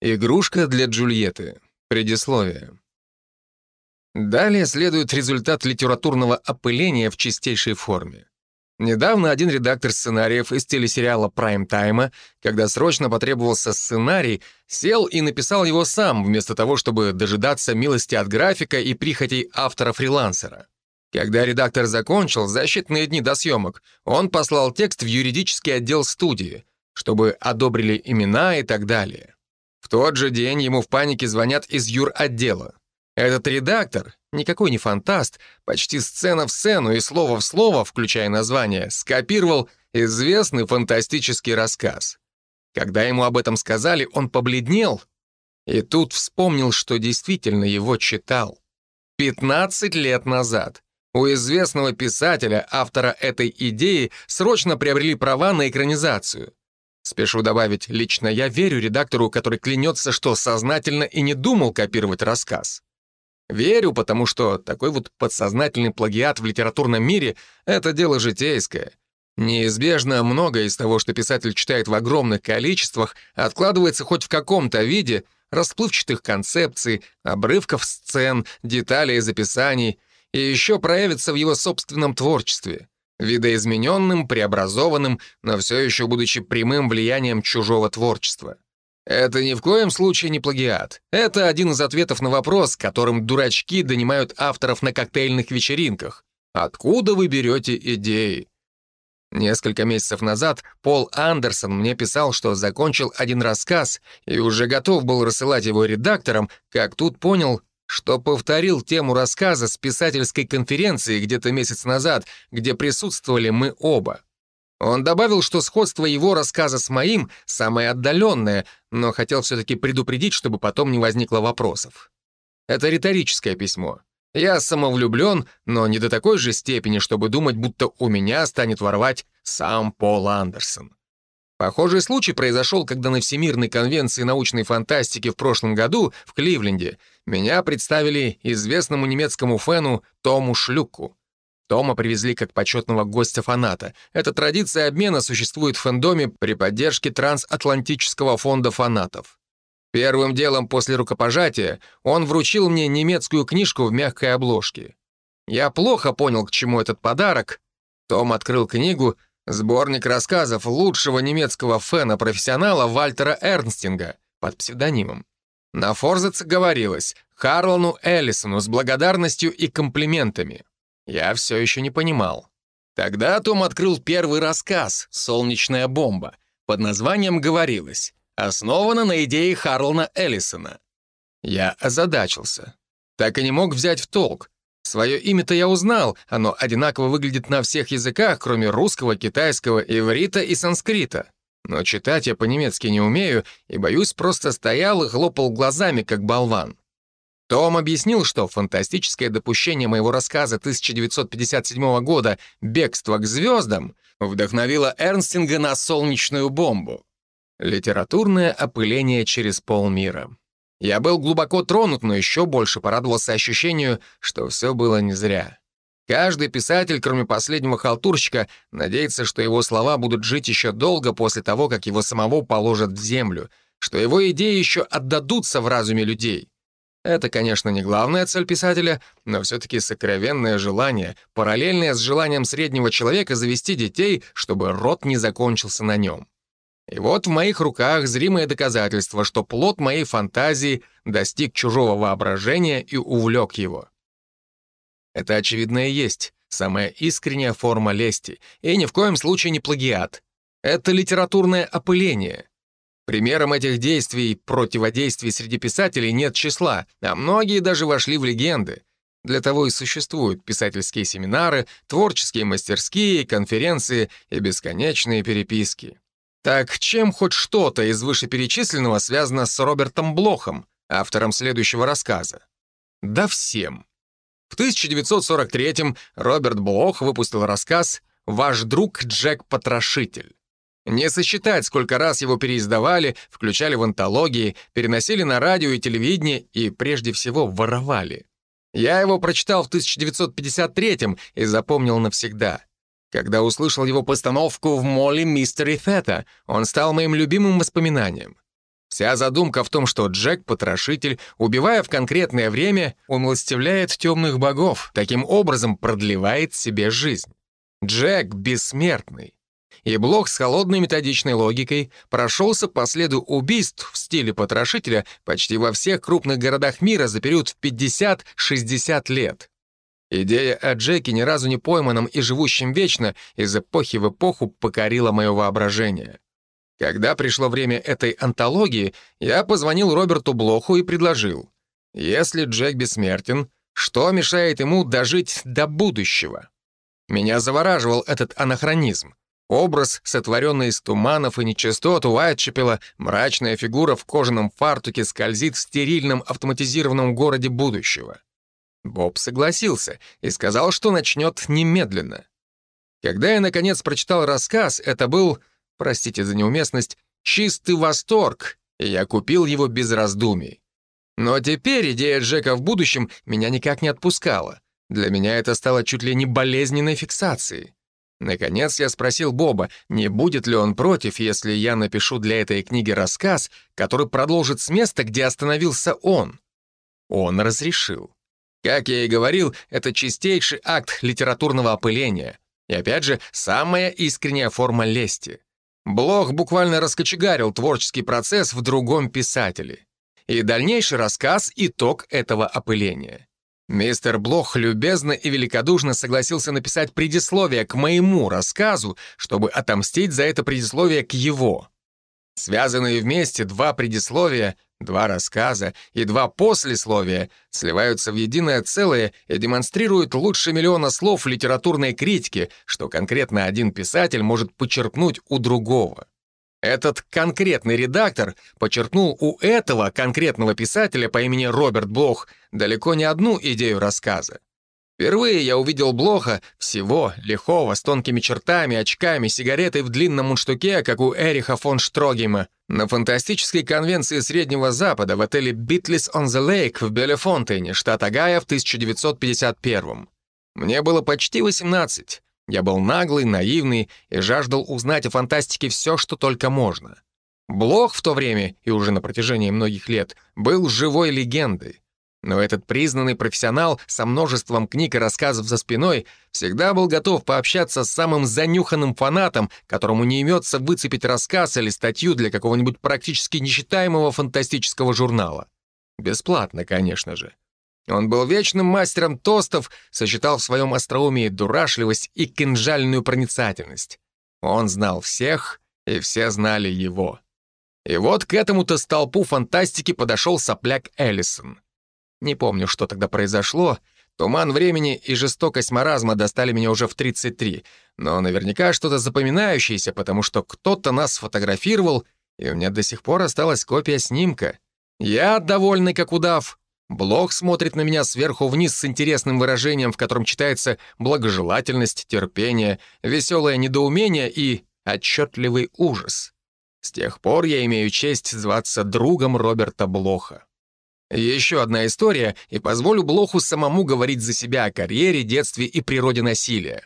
Игрушка для Джульетты. Предисловие. Далее следует результат литературного опыления в чистейшей форме. Недавно один редактор сценариев из телесериала «Прайм-тайма», когда срочно потребовался сценарий, сел и написал его сам, вместо того, чтобы дожидаться милости от графика и прихотей автора-фрилансера. Когда редактор закончил за считанные дни до съемок, он послал текст в юридический отдел студии, чтобы одобрили имена и так далее. В тот же день ему в панике звонят из юротдела. Этот редактор, никакой не фантаст, почти сцена в сцену и слово в слово, включая название, скопировал известный фантастический рассказ. Когда ему об этом сказали, он побледнел и тут вспомнил, что действительно его читал. 15 лет назад у известного писателя, автора этой идеи, срочно приобрели права на экранизацию. Спешу добавить, лично я верю редактору, который клянется, что сознательно и не думал копировать рассказ. Верю, потому что такой вот подсознательный плагиат в литературном мире — это дело житейское. Неизбежно многое из того, что писатель читает в огромных количествах, откладывается хоть в каком-то виде, расплывчатых концепций, обрывков сцен, деталей из описаний, и еще проявится в его собственном творчестве, видоизмененным, преобразованным, но все еще будучи прямым влиянием чужого творчества. Это ни в коем случае не плагиат. Это один из ответов на вопрос, которым дурачки донимают авторов на коктейльных вечеринках. Откуда вы берете идеи? Несколько месяцев назад Пол Андерсон мне писал, что закончил один рассказ и уже готов был рассылать его редакторам, как тут понял, что повторил тему рассказа с писательской конференции где-то месяц назад, где присутствовали мы оба. Он добавил, что сходство его рассказа с моим самое отдаленное, но хотел все-таки предупредить, чтобы потом не возникло вопросов. Это риторическое письмо. Я самовлюблен, но не до такой же степени, чтобы думать, будто у меня станет ворвать сам Пол Андерсон. Похожий случай произошел, когда на Всемирной конвенции научной фантастики в прошлом году в Кливленде меня представили известному немецкому фэну Тому Шлюку. Тома привезли как почетного гостя-фаната. Эта традиция обмена существует в фэндоме при поддержке Трансатлантического фонда фанатов. Первым делом после рукопожатия он вручил мне немецкую книжку в мягкой обложке. Я плохо понял, к чему этот подарок. Том открыл книгу, сборник рассказов лучшего немецкого фэна-профессионала Вальтера Эрнстинга под псевдонимом. На форзаце говорилось Харлану Эллисону с благодарностью и комплиментами. Я все еще не понимал. Тогда Том открыл первый рассказ «Солнечная бомба». Под названием говорилось «Основана на идее Харлана Эллисона». Я озадачился. Так и не мог взять в толк. Свое имя-то я узнал, оно одинаково выглядит на всех языках, кроме русского, китайского, иврита и санскрита. Но читать я по-немецки не умею и, боюсь, просто стоял и хлопал глазами, как болван. Том объяснил, что фантастическое допущение моего рассказа 1957 года «Бегство к звездам» вдохновило Эрнстинга на солнечную бомбу. Литературное опыление через полмира. Я был глубоко тронут, но еще больше порадовался ощущению, что все было не зря. Каждый писатель, кроме последнего халтурщика, надеется, что его слова будут жить еще долго после того, как его самого положат в землю, что его идеи еще отдадутся в разуме людей. Это, конечно, не главная цель писателя, но все-таки сокровенное желание, параллельное с желанием среднего человека завести детей, чтобы род не закончился на нем. И вот в моих руках зримое доказательство, что плод моей фантазии достиг чужого воображения и увлек его. Это, очевидно, и есть самая искренняя форма лести, и ни в коем случае не плагиат. Это литературное опыление. Примером этих действий, противодействий среди писателей нет числа, а многие даже вошли в легенды. Для того и существуют писательские семинары, творческие мастерские, конференции и бесконечные переписки. Так чем хоть что-то из вышеперечисленного связано с Робертом Блохом, автором следующего рассказа? Да всем. В 1943-м Роберт Блох выпустил рассказ «Ваш друг Джек Потрошитель». Не сосчитать, сколько раз его переиздавали, включали в антологии, переносили на радио и телевидение и, прежде всего, воровали. Я его прочитал в 1953-м и запомнил навсегда. Когда услышал его постановку в моле Мистери Фета, он стал моим любимым воспоминанием. Вся задумка в том, что Джек-потрошитель, убивая в конкретное время, умилостивляет темных богов, таким образом продлевает себе жизнь. Джек бессмертный. И Блох с холодной методичной логикой прошелся по следу убийств в стиле потрошителя почти во всех крупных городах мира за период в 50-60 лет. Идея о Джеке, ни разу не пойманном и живущем вечно, из эпохи в эпоху покорила мое воображение. Когда пришло время этой антологии, я позвонил Роберту Блоху и предложил, если Джек бессмертен, что мешает ему дожить до будущего? Меня завораживал этот анахронизм. Образ, сотворенный из туманов и нечистот Уайтчепела, мрачная фигура в кожаном фартуке скользит в стерильном автоматизированном городе будущего. Боб согласился и сказал, что начнет немедленно. Когда я, наконец, прочитал рассказ, это был простите за неуместность, чистый восторг, и я купил его без раздумий. Но теперь идея Джека в будущем меня никак не отпускала. Для меня это стало чуть ли не болезненной фиксацией. Наконец я спросил Боба, не будет ли он против, если я напишу для этой книги рассказ, который продолжит с места, где остановился он. Он разрешил. Как я и говорил, это чистейший акт литературного опыления. И опять же, самая искренняя форма лести. Блох буквально раскочегарил творческий процесс в другом писателе. И дальнейший рассказ — итог этого опыления. Мистер Блох любезно и великодушно согласился написать предисловие к моему рассказу, чтобы отомстить за это предисловие к его. Связанные вместе два предисловия Два рассказа и два послесловия сливаются в единое целое и демонстрируют лучше миллиона слов литературной критики, что конкретно один писатель может почерпнуть у другого. Этот конкретный редактор почерпнул у этого конкретного писателя по имени Роберт Блох далеко не одну идею рассказа. Впервые я увидел Блоха всего, лихого, с тонкими чертами, очками, сигаретой в длинном мундштуке, как у Эриха фон Штрогейма, на фантастической конвенции Среднего Запада в отеле «Beatley's on the Lake» в Белефонтейне, штат Огайо в 1951 Мне было почти 18. Я был наглый, наивный и жаждал узнать о фантастике все, что только можно. Блох в то время, и уже на протяжении многих лет, был живой легендой. Но этот признанный профессионал со множеством книг и рассказов за спиной всегда был готов пообщаться с самым занюханным фанатом, которому не имется выцепить рассказ или статью для какого-нибудь практически несчитаемого фантастического журнала. Бесплатно, конечно же. Он был вечным мастером тостов, сочетал в своем остроумии дурашливость и кинжальную проницательность. Он знал всех, и все знали его. И вот к этому-то столпу фантастики подошел сопляк Эллисон — не помню, что тогда произошло. Туман времени и жестокость маразма достали меня уже в 33, но наверняка что-то запоминающееся, потому что кто-то нас сфотографировал, и у меня до сих пор осталась копия снимка. Я довольный как удав. Блог смотрит на меня сверху вниз с интересным выражением, в котором читается благожелательность, терпение, веселое недоумение и отчетливый ужас. С тех пор я имею честь зваться другом Роберта Блоха. Еще одна история, и позволю Блоху самому говорить за себя о карьере, детстве и природе насилия.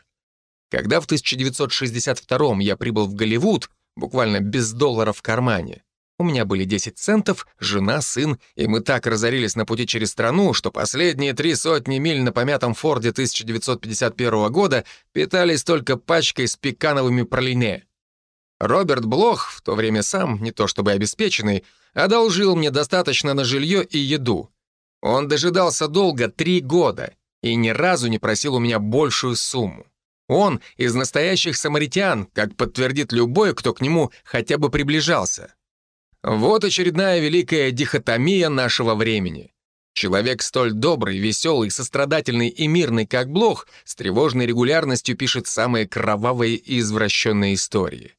Когда в 1962 я прибыл в Голливуд, буквально без доллара в кармане, у меня были 10 центов, жена, сын, и мы так разорились на пути через страну, что последние три сотни миль на помятом Форде 1951 года питались только пачкой с пекановыми пролине. Роберт Блох, в то время сам, не то чтобы обеспеченный, одолжил мне достаточно на жилье и еду. Он дожидался долго, три года, и ни разу не просил у меня большую сумму. Он из настоящих самаритян, как подтвердит любой, кто к нему хотя бы приближался. Вот очередная великая дихотомия нашего времени. Человек столь добрый, веселый, сострадательный и мирный, как Блох, с тревожной регулярностью пишет самые кровавые и извращенные истории.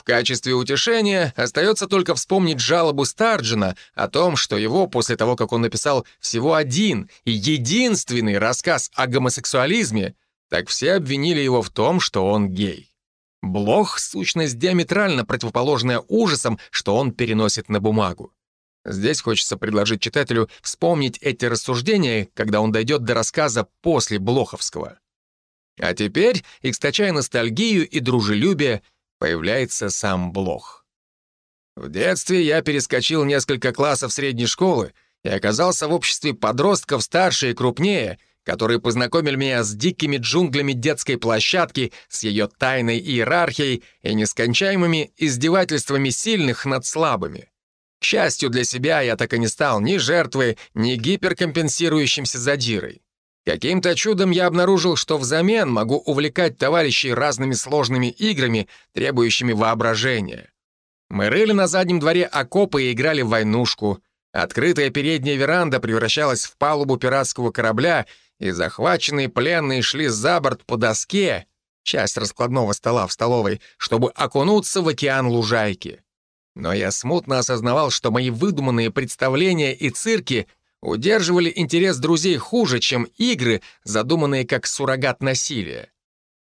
В качестве утешения остается только вспомнить жалобу Старджина о том, что его, после того, как он написал всего один и единственный рассказ о гомосексуализме, так все обвинили его в том, что он гей. Блох — сущность диаметрально противоположная ужасам, что он переносит на бумагу. Здесь хочется предложить читателю вспомнить эти рассуждения, когда он дойдет до рассказа после Блоховского. А теперь, источая ностальгию и дружелюбие, появляется сам Блох. В детстве я перескочил несколько классов средней школы и оказался в обществе подростков старше и крупнее, которые познакомили меня с дикими джунглями детской площадки, с ее тайной иерархией и нескончаемыми издевательствами сильных над слабыми. К счастью для себя, я так и не стал ни жертвой, ни гиперкомпенсирующимся задирой. Каким-то чудом я обнаружил, что взамен могу увлекать товарищей разными сложными играми, требующими воображения. Мы рыли на заднем дворе окопы и играли в войнушку. Открытая передняя веранда превращалась в палубу пиратского корабля, и захваченные пленные шли за борт по доске, часть раскладного стола в столовой, чтобы окунуться в океан лужайки. Но я смутно осознавал, что мои выдуманные представления и цирки удерживали интерес друзей хуже, чем игры, задуманные как суррогат насилия.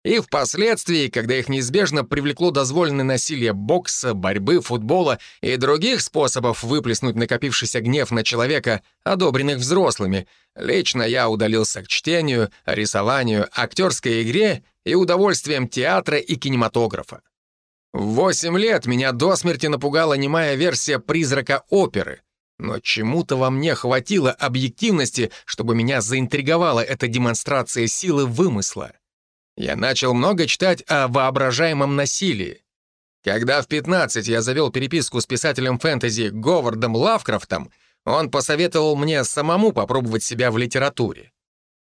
И впоследствии, когда их неизбежно привлекло дозволенное насилие бокса, борьбы, футбола и других способов выплеснуть накопившийся гнев на человека, одобренных взрослыми, лично я удалился к чтению, рисованию, актерской игре и удовольствием театра и кинематографа. В восемь лет меня до смерти напугала немая версия «Призрака оперы», но чему-то во мне хватило объективности, чтобы меня заинтриговала эта демонстрация силы вымысла. Я начал много читать о воображаемом насилии. Когда в 15 я завел переписку с писателем фэнтези Говардом Лавкрафтом, он посоветовал мне самому попробовать себя в литературе.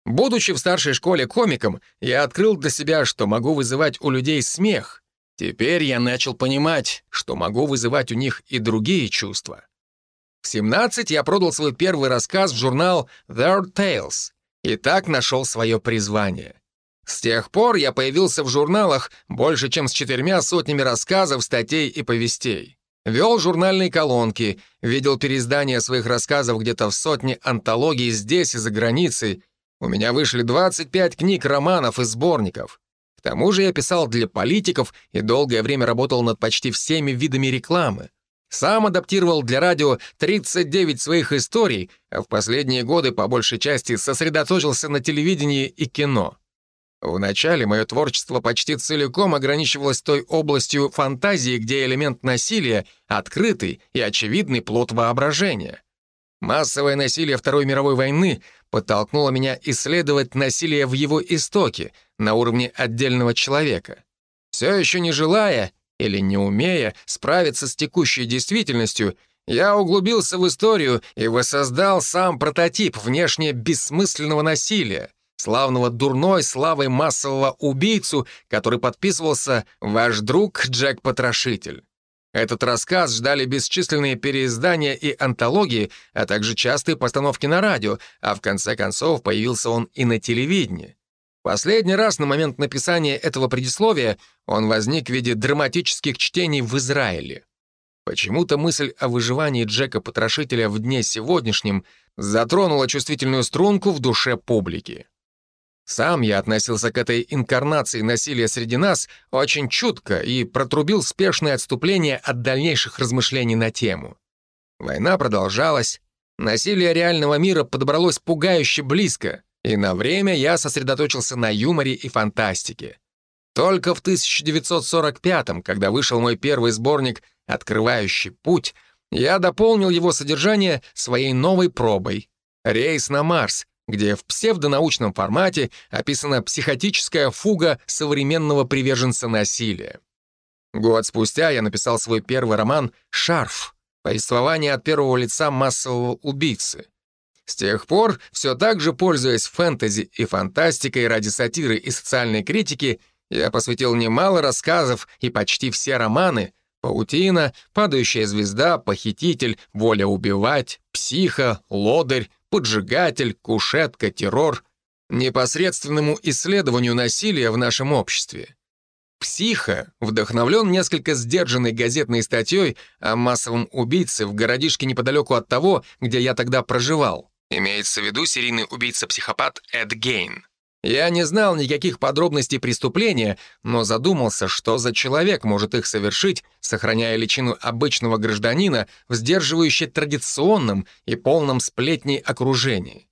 Будучи в старшей школе комиком, я открыл для себя, что могу вызывать у людей смех. Теперь я начал понимать, что могу вызывать у них и другие чувства. В 17 я продал свой первый рассказ в журнал Their Tales и так нашел свое призвание. С тех пор я появился в журналах больше, чем с четырьмя сотнями рассказов, статей и повестей. Вел журнальные колонки, видел переиздания своих рассказов где-то в сотне антологий здесь и за границей. У меня вышли 25 книг, романов и сборников. К тому же я писал для политиков и долгое время работал над почти всеми видами рекламы. Сам адаптировал для радио 39 своих историй, а в последние годы по большей части сосредоточился на телевидении и кино. Вначале мое творчество почти целиком ограничивалось той областью фантазии, где элемент насилия — открытый и очевидный плод воображения. Массовое насилие Второй мировой войны подтолкнуло меня исследовать насилие в его истоке, на уровне отдельного человека. Все еще не желая или не умея справиться с текущей действительностью, я углубился в историю и воссоздал сам прототип внешне бессмысленного насилия, славного дурной славой массового убийцу, который подписывался «Ваш друг Джек-потрошитель». Этот рассказ ждали бесчисленные переиздания и антологии, а также частые постановки на радио, а в конце концов появился он и на телевидении. Последний раз на момент написания этого предисловия он возник в виде драматических чтений в Израиле. Почему-то мысль о выживании Джека-потрошителя в дне сегодняшнем затронула чувствительную струнку в душе публики. Сам я относился к этой инкарнации насилия среди нас очень чутко и протрубил спешное отступление от дальнейших размышлений на тему. Война продолжалась, насилие реального мира подобралось пугающе близко, и на время я сосредоточился на юморе и фантастике. Только в 1945-м, когда вышел мой первый сборник «Открывающий путь», я дополнил его содержание своей новой пробой «Рейс на Марс», где в псевдонаучном формате описана психотическая фуга современного приверженца насилия. Год спустя я написал свой первый роман «Шарф», повествование от первого лица массового убийцы. С тех пор, все так же пользуясь фэнтези и фантастикой ради сатиры и социальной критики, я посвятил немало рассказов и почти все романы «Паутина», «Падающая звезда», «Похититель», «Воля убивать», «Психо», «Лодырь», «Поджигатель», «Кушетка», «Террор» непосредственному исследованию насилия в нашем обществе. «Психо» вдохновлен несколько сдержанной газетной статьей о массовом убийце в городишке неподалеку от того, где я тогда проживал. Имеется в виду серийный убийца-психопат Эд Гейн. Я не знал никаких подробностей преступления, но задумался, что за человек может их совершить, сохраняя личину обычного гражданина в сдерживающе традиционном и полном сплетней окружении.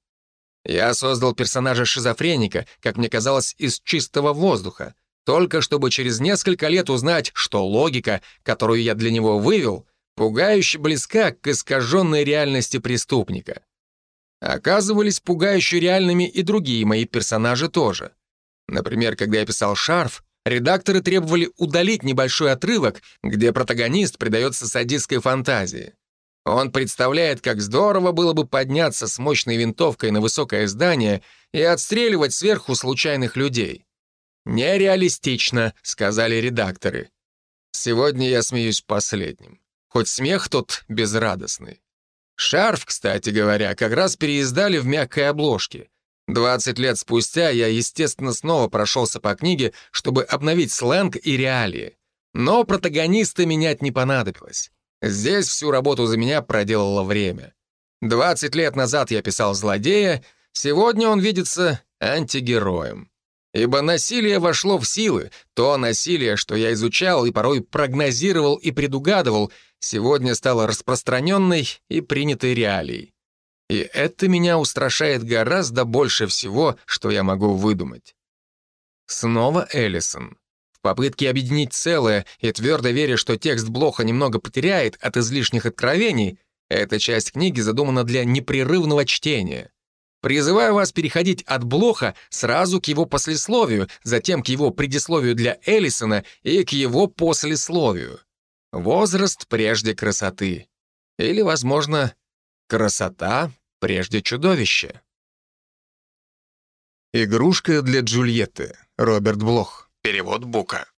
Я создал персонажа шизофреника, как мне казалось, из чистого воздуха, только чтобы через несколько лет узнать, что логика, которую я для него вывел, пугающе близка к искаженной реальности преступника. Оказывались пугающе реальными и другие мои персонажи тоже. Например, когда я писал «Шарф», редакторы требовали удалить небольшой отрывок, где протагонист предается садистской фантазии. Он представляет, как здорово было бы подняться с мощной винтовкой на высокое здание и отстреливать сверху случайных людей. «Нереалистично», — сказали редакторы. Сегодня я смеюсь последним. Хоть смех тот безрадостный. Шарф, кстати говоря, как раз переиздали в мягкой обложке. 20 лет спустя я, естественно, снова прошелся по книге, чтобы обновить сленг и реалии. Но протагониста менять не понадобилось. Здесь всю работу за меня проделало время. 20 лет назад я писал злодея, сегодня он видится антигероем. Ибо насилие вошло в силы, то насилие, что я изучал и порой прогнозировал и предугадывал, сегодня стало распространенной и принятой реалией. И это меня устрашает гораздо больше всего, что я могу выдумать. Снова Эллисон. В попытке объединить целое и твердо веря, что текст Блоха немного потеряет от излишних откровений, эта часть книги задумана для непрерывного чтения. Призываю вас переходить от Блоха сразу к его послесловию, затем к его предисловию для Эллисона и к его послесловию. Возраст прежде красоты. Или, возможно, красота прежде чудовища. Игрушка для Джульетты. Роберт Блох. Перевод Бука.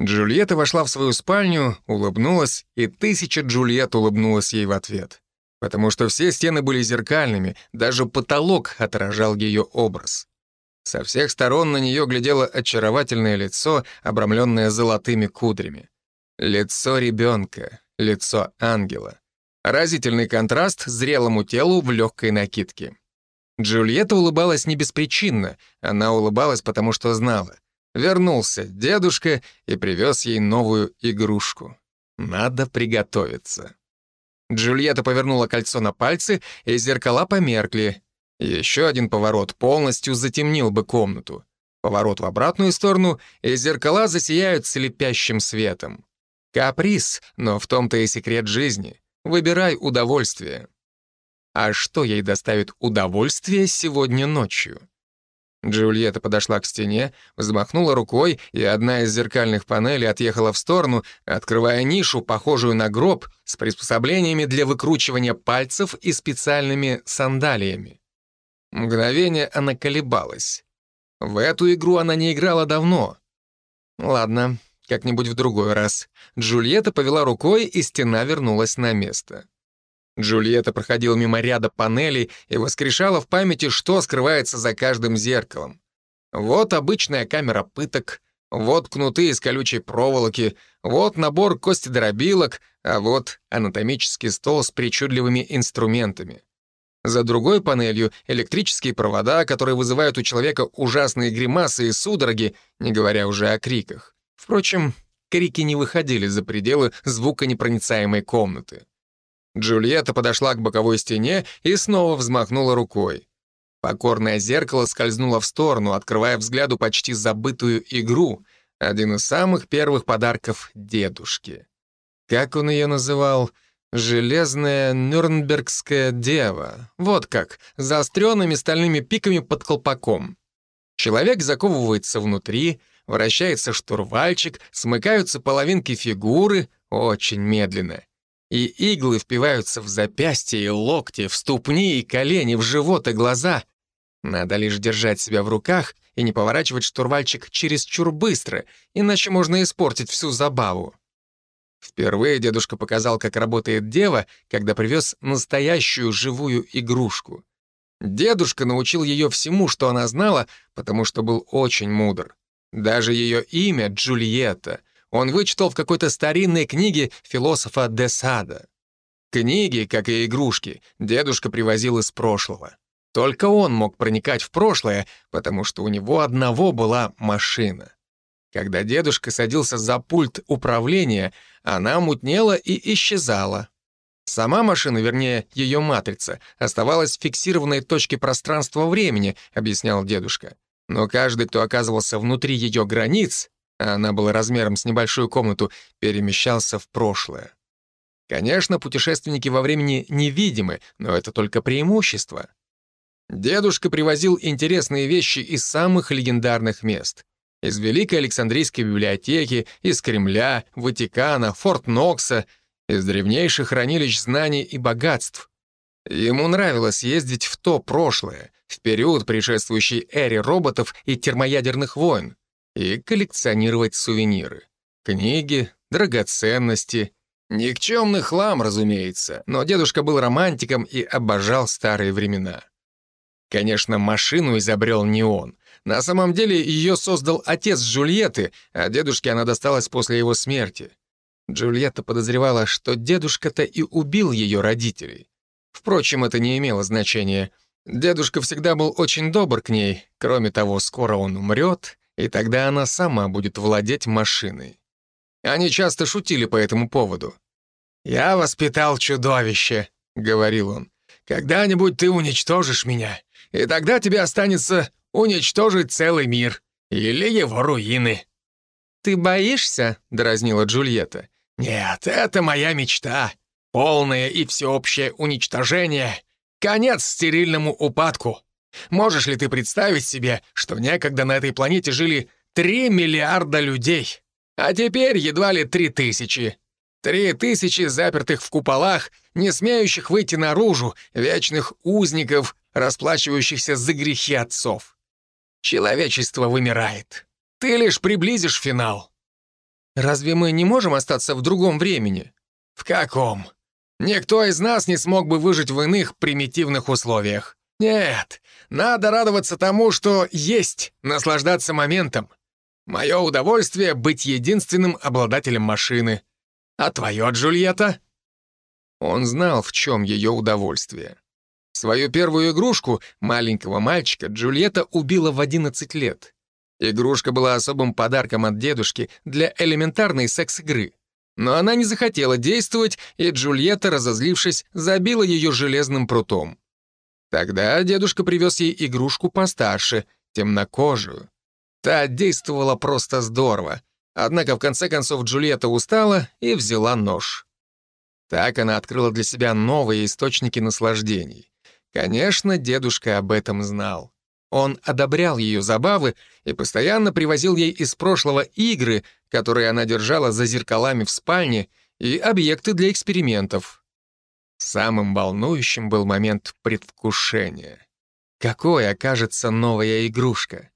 Джульетта вошла в свою спальню, улыбнулась, и тысяча Джульет улыбнулась ей в ответ. Потому что все стены были зеркальными, даже потолок отражал ее образ. Со всех сторон на нее глядело очаровательное лицо, обрамленное золотыми кудрями. Лицо ребенка, лицо ангела. Разительный контраст зрелому телу в легкой накидке. Джульетта улыбалась не беспричинно, она улыбалась, потому что знала. Вернулся дедушка и привез ей новую игрушку. Надо приготовиться. Джульетта повернула кольцо на пальцы, и зеркала померкли. Еще один поворот полностью затемнил бы комнату. Поворот в обратную сторону, и зеркала засияют слепящим светом. Каприз, но в том-то и секрет жизни. Выбирай удовольствие. А что ей доставит удовольствие сегодня ночью? Джульетта подошла к стене, взмахнула рукой, и одна из зеркальных панелей отъехала в сторону, открывая нишу, похожую на гроб, с приспособлениями для выкручивания пальцев и специальными сандалиями. Мгновение она колебалась. В эту игру она не играла давно. Ладно, как-нибудь в другой раз. Джульетта повела рукой, и стена вернулась на место. Джульетта проходила мимо ряда панелей и воскрешала в памяти, что скрывается за каждым зеркалом. Вот обычная камера пыток, вот кнуты из колючей проволоки, вот набор костедробилок, а вот анатомический стол с причудливыми инструментами. За другой панелью электрические провода, которые вызывают у человека ужасные гримасы и судороги, не говоря уже о криках. Впрочем, крики не выходили за пределы звуконепроницаемой комнаты. Джульетта подошла к боковой стене и снова взмахнула рукой. Покорное зеркало скользнуло в сторону, открывая взгляду почти забытую игру, один из самых первых подарков дедушки. Как он ее называл? «Железная Нюрнбергская дева». Вот как, заостренными стальными пиками под колпаком. Человек заковывается внутри — вращается штурвальчик, смыкаются половинки фигуры очень медленно. И иглы впиваются в запястья и локти, в ступни и колени, в живот и глаза. Надо лишь держать себя в руках и не поворачивать штурвальчик чересчур быстро, иначе можно испортить всю забаву. Впервые дедушка показал, как работает дева, когда привез настоящую живую игрушку. Дедушка научил ее всему, что она знала, потому что был очень мудр. Даже ее имя — Джульетта — он вычитал в какой-то старинной книге философа де Сада. Книги, как и игрушки, дедушка привозил из прошлого. Только он мог проникать в прошлое, потому что у него одного была машина. Когда дедушка садился за пульт управления, она мутнела и исчезала. Сама машина, вернее, ее матрица, оставалась в фиксированной точке пространства-времени, объяснял дедушка. Но каждый, кто оказывался внутри ее границ, а она была размером с небольшую комнату, перемещался в прошлое. Конечно, путешественники во времени невидимы, но это только преимущество. Дедушка привозил интересные вещи из самых легендарных мест. Из Великой Александрийской библиотеки, из Кремля, Ватикана, Форт Нокса, из древнейших хранилищ знаний и богатств. Ему нравилось ездить в то прошлое, в период, предшествующий эре роботов и термоядерных войн, и коллекционировать сувениры. Книги, драгоценности. Никчемный хлам, разумеется, но дедушка был романтиком и обожал старые времена. Конечно, машину изобрел не он. На самом деле ее создал отец Джульетты, а дедушке она досталась после его смерти. Джульетта подозревала, что дедушка-то и убил ее родителей. Впрочем, это не имело значения. Дедушка всегда был очень добр к ней. Кроме того, скоро он умрет, и тогда она сама будет владеть машиной. Они часто шутили по этому поводу. «Я воспитал чудовище», — говорил он. «Когда-нибудь ты уничтожишь меня, и тогда тебе останется уничтожить целый мир или его руины». «Ты боишься?» — дразнила Джульетта. «Нет, это моя мечта. Полное и всеобщее уничтожение. Конец стерильному упадку. Можешь ли ты представить себе, что некогда на этой планете жили 3 миллиарда людей, а теперь едва ли 3 тысячи? Три тысячи запертых в куполах, не смеющих выйти наружу, вечных узников, расплачивающихся за грехи отцов. Человечество вымирает. Ты лишь приблизишь финал. Разве мы не можем остаться в другом времени? В каком? Никто из нас не смог бы выжить в иных примитивных условиях. Нет, надо радоваться тому, что есть, наслаждаться моментом. Мое удовольствие — быть единственным обладателем машины — а твое, Джульетта?» Он знал, в чем ее удовольствие. Свою первую игрушку, маленького мальчика, Джульетта убила в 11 лет. Игрушка была особым подарком от дедушки для элементарной секс-игры. Но она не захотела действовать, и Джульетта, разозлившись, забила ее железным прутом. Тогда дедушка привез ей игрушку постарше, темнокожую. Та действовала просто здорово. Однако в конце концов Джульетта устала и взяла нож. Так она открыла для себя новые источники наслаждений. Конечно, дедушка об этом знал. Он одобрял ее забавы и постоянно привозил ей из прошлого игры, которые она держала за зеркалами в спальне, и объекты для экспериментов. Самым волнующим был момент предвкушения. Какой окажется новая игрушка?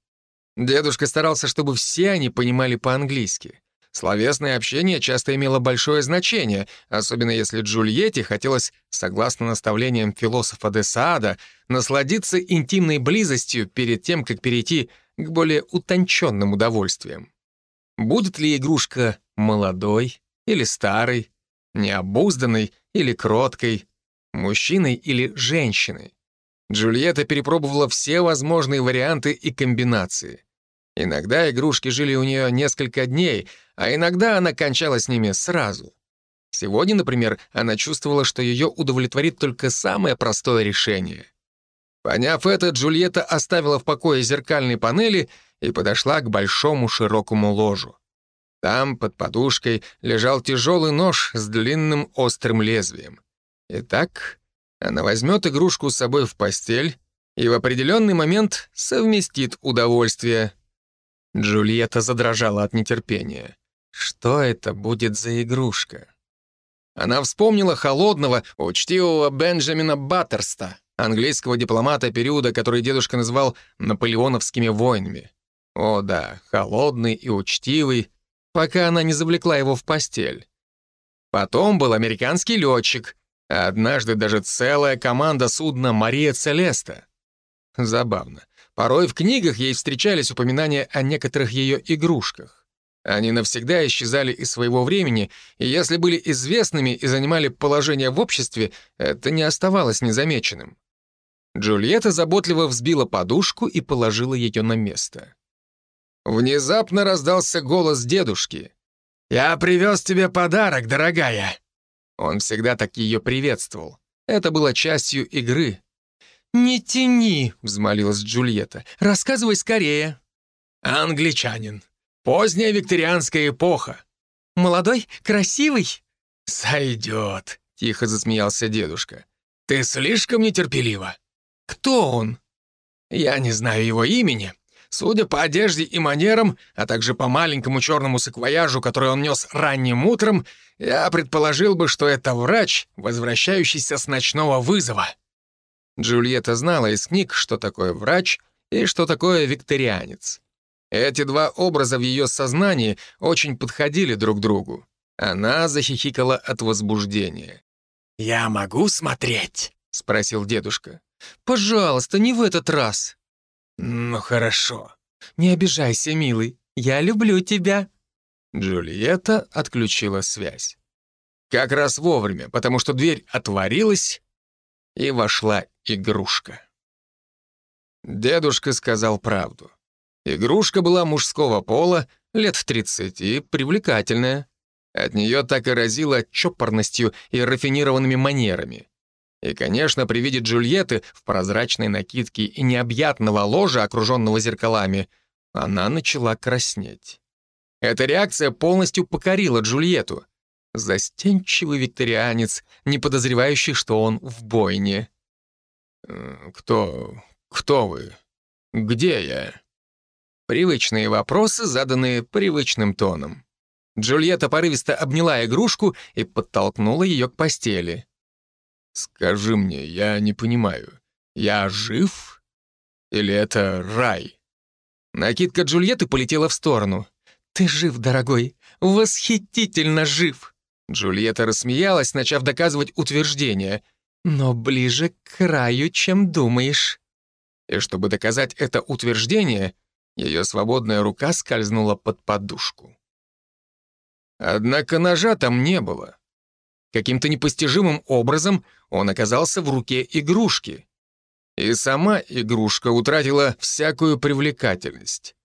Дедушка старался, чтобы все они понимали по-английски. Словесное общение часто имело большое значение, особенно если Джульетте хотелось, согласно наставлениям философа де Саада, насладиться интимной близостью перед тем, как перейти к более утонченным удовольствиям. Будет ли игрушка молодой или старой, необузданной или кроткой, мужчиной или женщиной? Джульетта перепробовала все возможные варианты и комбинации. Иногда игрушки жили у нее несколько дней, а иногда она кончала с ними сразу. Сегодня, например, она чувствовала, что ее удовлетворит только самое простое решение. Поняв это, Джульетта оставила в покое зеркальные панели и подошла к большому широкому ложу. Там, под подушкой, лежал тяжелый нож с длинным острым лезвием. Итак, она возьмет игрушку с собой в постель и в определенный момент совместит удовольствие Джульетта задрожала от нетерпения. Что это будет за игрушка? Она вспомнила холодного, учтивого Бенджамина Баттерста, английского дипломата периода, который дедушка называл наполеоновскими войнами. О да, холодный и учтивый, пока она не завлекла его в постель. Потом был американский летчик, а однажды даже целая команда судна «Мария Целеста». Забавно. Порой в книгах ей встречались упоминания о некоторых ее игрушках. Они навсегда исчезали из своего времени, и если были известными и занимали положение в обществе, это не оставалось незамеченным. Джульетта заботливо взбила подушку и положила ее на место. Внезапно раздался голос дедушки. «Я привез тебе подарок, дорогая!» Он всегда так ее приветствовал. Это было частью игры. «Не тяни», — взмолилась Джульетта. «Рассказывай скорее». «Англичанин. Поздняя викторианская эпоха». «Молодой? Красивый?» «Сойдет», — тихо засмеялся дедушка. «Ты слишком нетерпелива». «Кто он?» «Я не знаю его имени. Судя по одежде и манерам, а также по маленькому черному саквояжу, который он нес ранним утром, я предположил бы, что это врач, возвращающийся с ночного вызова». Джульетта знала из книг, что такое врач и что такое викторианец. Эти два образа в ее сознании очень подходили друг другу. Она захихикала от возбуждения. «Я могу смотреть?» — спросил дедушка. «Пожалуйста, не в этот раз». «Ну, хорошо». «Не обижайся, милый. Я люблю тебя». Джульетта отключила связь. Как раз вовремя, потому что дверь отворилась, и вошла игрушка. Дедушка сказал правду. Игрушка была мужского пола, лет в тридцати, привлекательная. От нее так и разило чопорностью и рафинированными манерами. И, конечно, при виде Джульетты в прозрачной накидке и необъятного ложа, окруженного зеркалами, она начала краснеть. Эта реакция полностью покорила Джульетту. Застенчивый викторианец, не подозревающий, что он в бойне. «Э, «Кто... кто вы? Где я?» Привычные вопросы, заданные привычным тоном. Джульетта порывисто обняла игрушку и подтолкнула ее к постели. «Скажи мне, я не понимаю, я жив? Или это рай?» Накидка Джульетты полетела в сторону. «Ты жив, дорогой, восхитительно жив!» Джульетта рассмеялась, начав доказывать утверждение. «Но ближе к краю, чем думаешь». И чтобы доказать это утверждение, ее свободная рука скользнула под подушку. Однако ножа там не было. Каким-то непостижимым образом он оказался в руке игрушки. И сама игрушка утратила всякую привлекательность.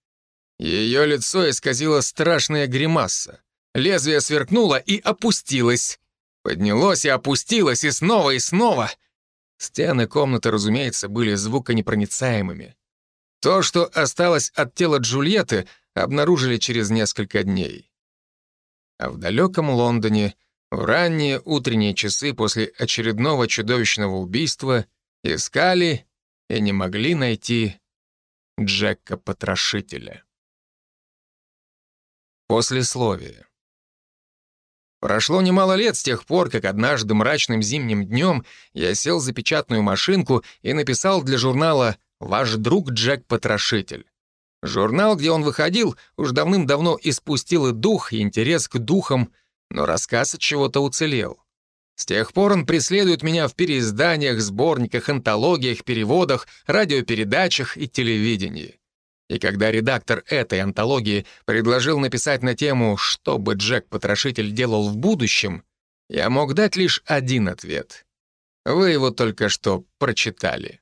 Ее лицо исказило страшная гримаса. Лезвие сверкнуло и опустилось. Поднялось и опустилось, и снова, и снова. Стены комнаты, разумеется, были звуконепроницаемыми. То, что осталось от тела Джульетты, обнаружили через несколько дней. А в далеком Лондоне, в ранние утренние часы после очередного чудовищного убийства, искали и не могли найти Джека-потрошителя. Послесловие. Прошло немало лет с тех пор, как однажды мрачным зимним днем я сел за печатную машинку и написал для журнала «Ваш друг Джек-потрошитель». Журнал, где он выходил, уж давным-давно испустил и дух, и интерес к духам, но рассказ от чего-то уцелел. С тех пор он преследует меня в переизданиях, сборниках, антологиях, переводах, радиопередачах и телевидении. И когда редактор этой антологии предложил написать на тему «Что бы Джек-потрошитель делал в будущем», я мог дать лишь один ответ. Вы его только что прочитали.